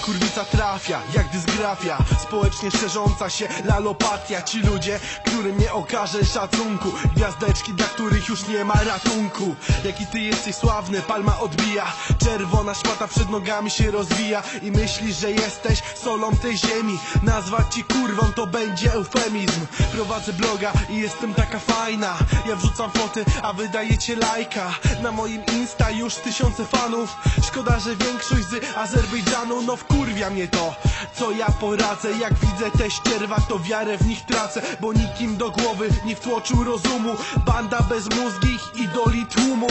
kurwica trafia, jak dysgrafia. Społecznie szerząca się lalopatia. Ci ludzie, którym nie okaże szacunku. Gwiazdeczki, dla których już nie ma ratunku. Jaki ty jesteś sławny, palma odbija. Czerwona szmata przed nogami się rozwija. I myślisz, że jesteś solą tej ziemi. Nazwać ci kurwą to będzie eufemizm. Prowadzę bloga i jestem taka fajna. Ja wrzucam foty, a wydajecie lajka. Na moim insta już tysiące fanów. Szkoda, że większość z Azerbejdżanu No wkurwia mnie to, co ja poradzę. Jak widzę te ścierwa, to wiarę w nich tracę Bo nikim do głowy nie wtłoczył rozumu. Banda bezmózgich idoli tłumu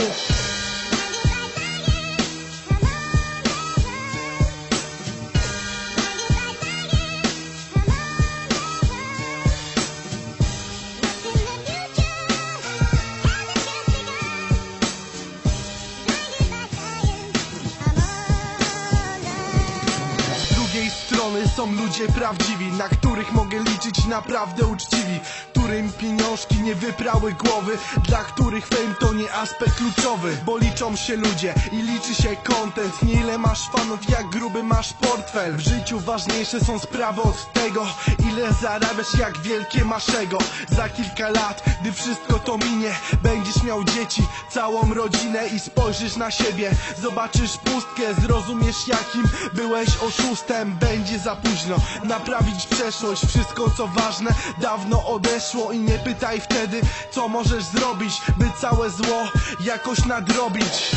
strony są ludzie prawdziwi Na których mogę liczyć naprawdę uczciwi Którym pieniążki nie wyprały głowy Dla których fame to nie aspekt kluczowy Bo liczą się ludzie i liczy się content. Nie ile masz fanów, jak gruby masz portfel. W życiu ważniejsze są sprawy od tego Ile zarabiasz, jak wielkie masz ego. Za kilka lat, gdy wszystko to minie Będziesz miał dzieci, całą rodzinę I spojrzysz na siebie. Zobaczysz pustkę, zrozumiesz jakim byłeś oszustem. Będzie za późno naprawić przeszłość. Wszystko co ważne dawno odeszło I nie pytaj wtedy co możesz zrobić By całe zło jakoś nadrobić